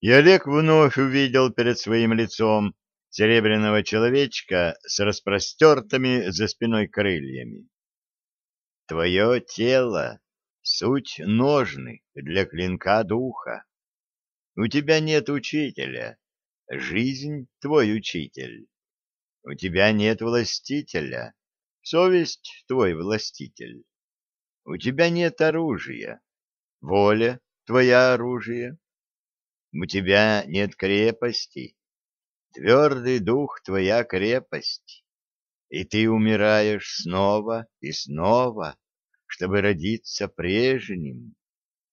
И Олег вновь увидел перед своим лицом серебряного человечка с распростертыми за спиной крыльями. Твое тело — суть ножны для клинка духа. У тебя нет учителя, жизнь — твой учитель. У тебя нет властителя, совесть — твой властитель. У тебя нет оружия, воля — твоя оружие. У тебя нет крепости, твердый дух — твоя крепость. И ты умираешь снова и снова, чтобы родиться прежним.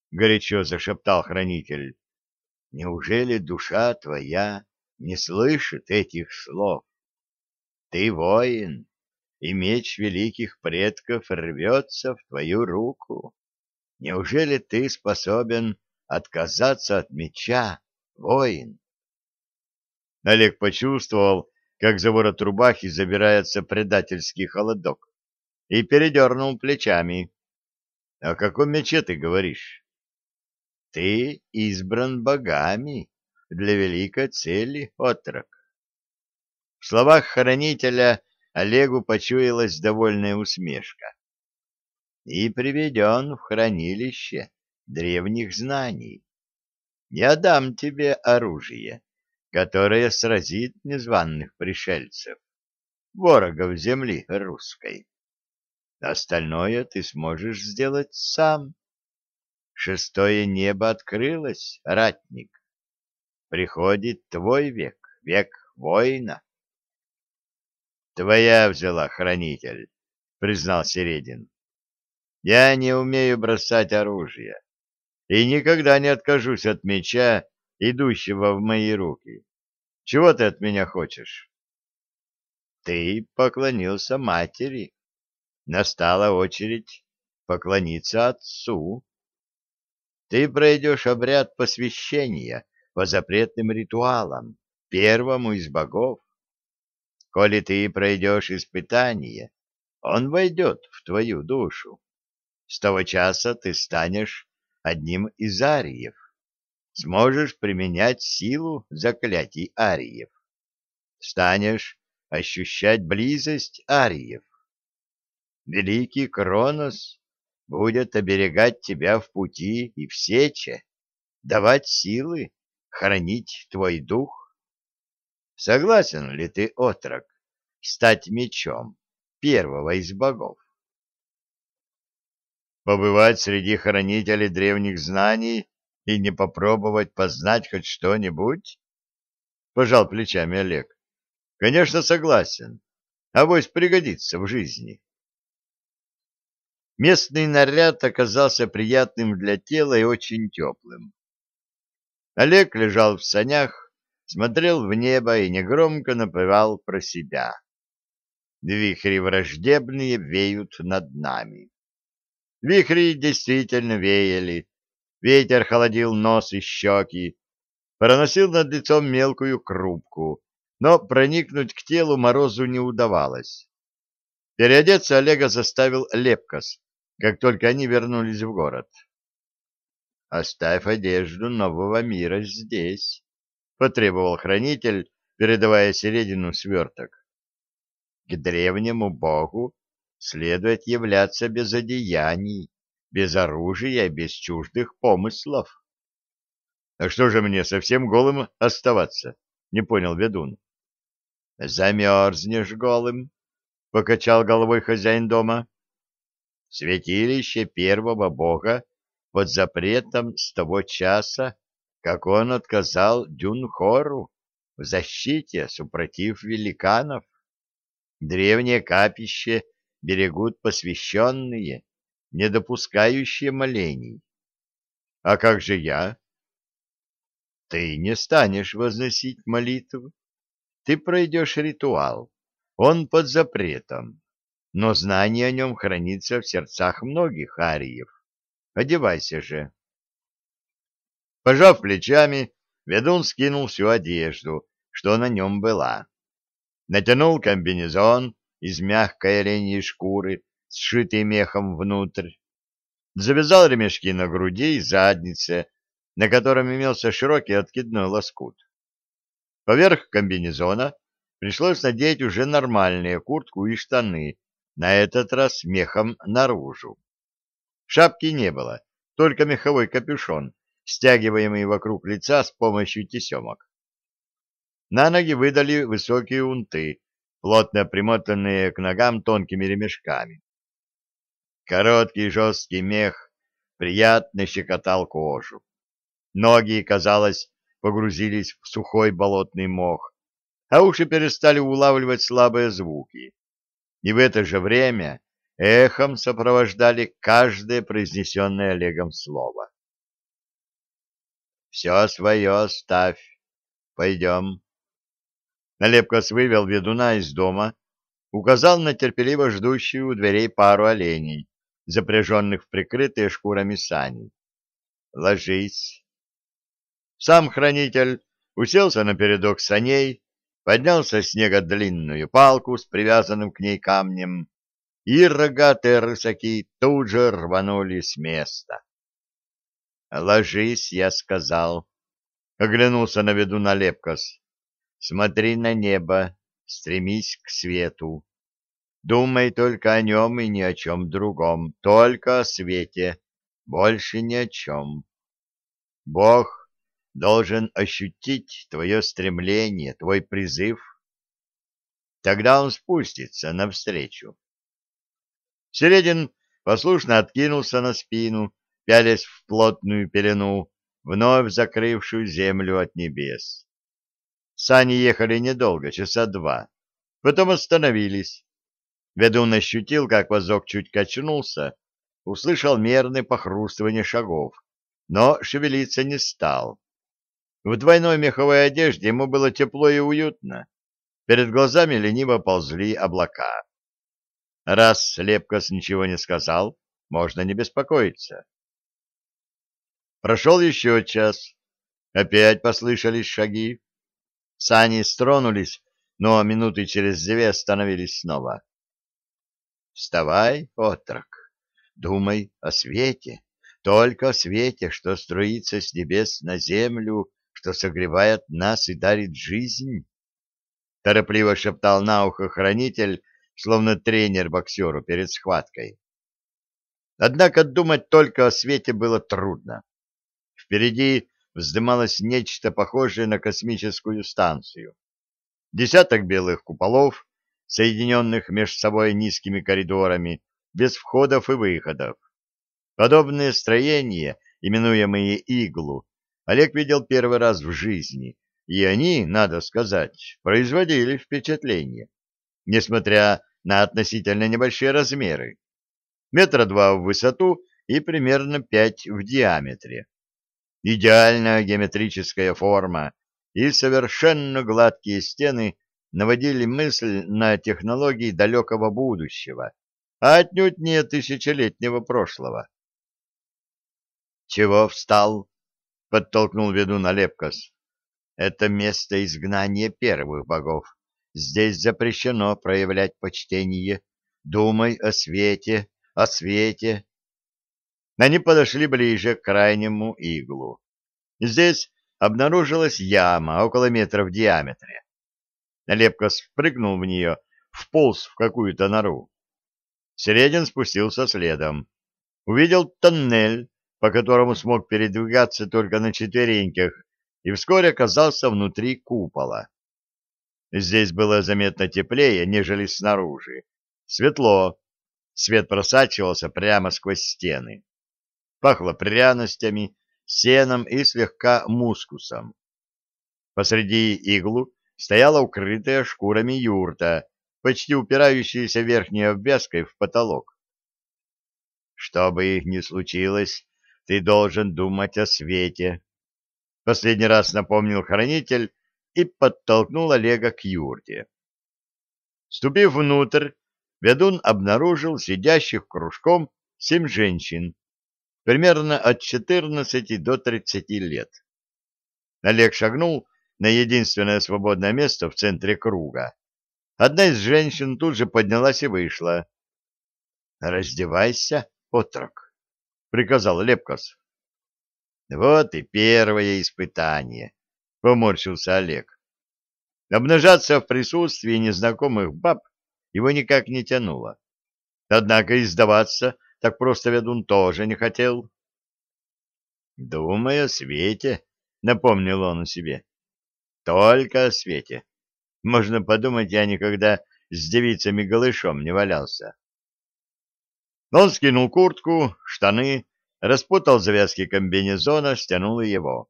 Горячо зашептал хранитель. Неужели душа твоя не слышит этих слов? Ты воин, и меч великих предков рвется в твою руку. Неужели ты способен отказаться от меча, воин? Олег почувствовал, как за ворот рубахи забирается предательский холодок, и передернул плечами. — О каком мече ты говоришь? — Ты избран богами для великой цели, отрок. В словах хранителя Олегу почуялась довольная усмешка. И приведен в хранилище древних знаний. Я дам тебе оружие, которое сразит незваных пришельцев, ворогов земли русской. Остальное ты сможешь сделать сам. Шестое небо открылось, ратник. Приходит твой век, век воина. Твоя взяла, хранитель, признал Середин. Я не умею бросать оружие и никогда не откажусь от меча, идущего в мои руки. Чего ты от меня хочешь? Ты поклонился матери. Настала очередь поклониться отцу. Ты пройдешь обряд посвящения по запретным ритуалам, первому из богов. Коли ты пройдешь испытание, он войдет в твою душу. С того часа ты станешь одним из ариев. Сможешь применять силу заклятий ариев. Станешь ощущать близость ариев. Великий Кронос будет оберегать тебя в пути и в сече, давать силы, хранить твой дух. Согласен ли ты, отрок, стать мечом первого из богов? Побывать среди хранителей древних знаний и не попробовать познать хоть что-нибудь? Пожал плечами Олег. Конечно, согласен. Авось пригодится в жизни. Местный наряд оказался приятным для тела и очень теплым. Олег лежал в санях, смотрел в небо и негромко напевал про себя. Вихри враждебные веют над нами. Вихри действительно веяли. Ветер холодил нос и щеки, проносил над лицом мелкую крупку, но проникнуть к телу морозу не удавалось. Переодеться Олега заставил Лепкос, как только они вернулись в город. «Оставь одежду нового мира здесь», — потребовал хранитель, передавая середину сверток. К древнему богу следует являться без одеяний, без оружия, без чуждых помыслов. — А что же мне, совсем голым оставаться? — не понял ведун. — Замерзнешь голым, — покачал головой хозяин дома. — Святилище первого бога под запретом с того часа, как он отказал Дюнхору в защите, супротив великанов. Древнее капище берегут посвященные, не допускающие молений. А как же я? Ты не станешь возносить молитву. Ты пройдешь ритуал. Он под запретом, но знание о нем хранится в сердцах многих ариев. Одевайся же. Пожав плечами, ведун скинул всю одежду, что на нем была. Натянул комбинезон из мягкой оленьей шкуры, сшитый мехом внутрь. Завязал ремешки на груди и заднице, на котором имелся широкий откидной лоскут. Поверх комбинезона пришлось надеть уже нормальные куртку и штаны, на этот раз мехом наружу. Шапки не было, только меховой капюшон, стягиваемый вокруг лица с помощью тесемок. На ноги выдали высокие унты, плотно примотанные к ногам тонкими ремешками. Короткий жесткий мех приятно щекотал кожу. Ноги, казалось, погрузились в сухой болотный мох, а уши перестали улавливать слабые звуки. И в это же время эхом сопровождали каждое произнесенное Олегом слово. «Все свое оставь. Пойдем». Налепкос вывел ведуна из дома, указал на терпеливо ждущую у дверей пару оленей, запряженных в прикрытые шкурами сани. «Ложись». Сам хранитель уселся на передок саней, поднял со снега длинную палку с привязанным к ней камнем, и рогатые рысаки тут же рванули с места. «Ложись», — я сказал. Оглянулся на ведуна Лепкос. «Смотри на небо, стремись к свету. Думай только о нем и ни о чем другом, только о свете, больше ни о чем. Бог должен ощутить твое стремление, твой призыв. Тогда он спустится навстречу. Середин послушно откинулся на спину, пялясь в плотную пелену, вновь закрывшую землю от небес. Сани ехали недолго, часа два. Потом остановились. Ведун ощутил, как возок чуть качнулся, услышал мерное похрустывание шагов, но шевелиться не стал. В двойной меховой одежде ему было тепло и уютно. Перед глазами лениво ползли облака. Раз Лепкос ничего не сказал, можно не беспокоиться. Прошел еще час. Опять послышались шаги. Сани стронулись, но минуты через две остановились снова. Вставай, отрок, думай о свете, только о свете, что струится с небес на землю, что согревает нас и дарит жизнь. Торопливо шептал на ухо хранитель, словно тренер боксеру перед схваткой. Однако думать только о свете было трудно. Впереди вздымалось нечто похожее на космическую станцию. Десяток белых куполов, соединенных между собой низкими коридорами, без входов и выходов. Подобные строения, именуемые иглу, Олег видел первый раз в жизни, и они, надо сказать, производили впечатление, несмотря на относительно небольшие размеры. Метра два в высоту и примерно пять в диаметре. Идеальная геометрическая форма и совершенно гладкие стены наводили мысль на технологии далекого будущего, а отнюдь не тысячелетнего прошлого. «Чего встал?» — подтолкнул ведун Алепкос. «Это место изгнания первых богов. Здесь запрещено проявлять почтение. Думай о свете, о свете». Они подошли ближе к крайнему иглу. Здесь обнаружилась яма около метра в диаметре. Лепко спрыгнул в нее, вполз в какую-то нору. Середин спустился следом. Увидел тоннель, по которому смог передвигаться только на четвереньках, и вскоре оказался внутри купола. Здесь было заметно теплее, нежели снаружи. Светло. Свет просачивался прямо сквозь стены. Пахло пряностями, сеном и слегка мускусом. Посреди иглу стояла укрытая шкурами юрта, почти упирающаяся верхней обвязкой в потолок. Что бы ни случилось, ты должен думать о свете. Последний раз напомнил хранитель и подтолкнул Олега к юрте. Ступив внутрь, ведун обнаружил сидящих кружком семь женщин, примерно от 14 до 30 лет. Олег шагнул на единственное свободное место в центре круга. Одна из женщин тут же поднялась и вышла. — Раздевайся, отрок, — приказал Лепкос. Вот и первое испытание, — поморщился Олег. Обнажаться в присутствии незнакомых баб его никак не тянуло. Однако и сдаваться так просто ведун тоже не хотел. «Думай о свете», — напомнил он себе. «Только о свете. Можно подумать, я никогда с девицами голышом не валялся». Он скинул куртку, штаны, распутал завязки комбинезона, стянул его.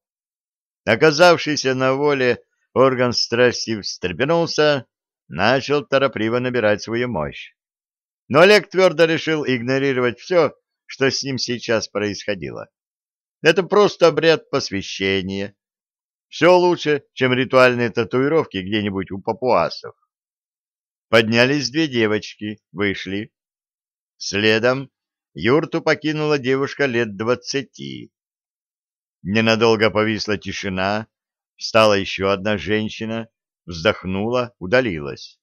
Оказавшийся на воле орган страсти встрепенулся, начал торопливо набирать свою мощь. Но Олег твердо решил игнорировать все, что с ним сейчас происходило. Это просто обряд посвящения. Все лучше, чем ритуальные татуировки где-нибудь у папуасов. Поднялись две девочки, вышли. Следом юрту покинула девушка лет двадцати. Ненадолго повисла тишина, встала еще одна женщина, вздохнула, удалилась.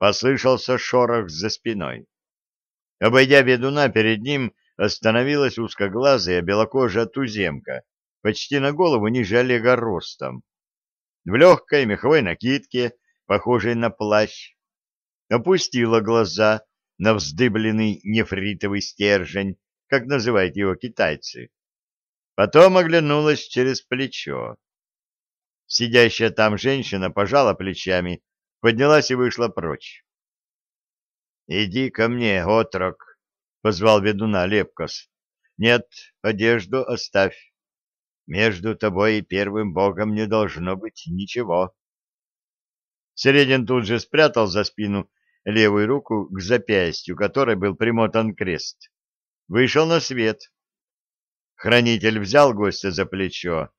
Послышался шорох за спиной. Обойдя ведуна, перед ним остановилась узкоглазая белокожая туземка, почти на голову ниже Олега ростом. В легкой меховой накидке, похожей на плащ, опустила глаза на вздыбленный нефритовый стержень, как называют его китайцы. Потом оглянулась через плечо. Сидящая там женщина пожала плечами, поднялась и вышла прочь. — Иди ко мне, отрок, — позвал ведуна Лепкос. — Нет, одежду оставь. Между тобой и первым богом не должно быть ничего. Середин тут же спрятал за спину левую руку к запястью, которой был примотан крест. Вышел на свет. Хранитель взял гостя за плечо,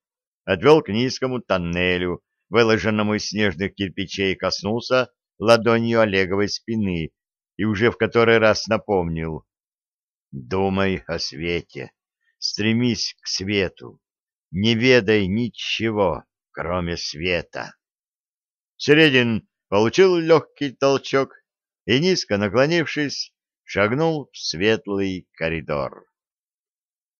отвел к низкому тоннелю, выложенному из снежных кирпичей, коснулся ладонью Олеговой спины и уже в который раз напомнил. «Думай о свете, стремись к свету, не ведай ничего, кроме света». Середин получил легкий толчок и, низко наклонившись, шагнул в светлый коридор.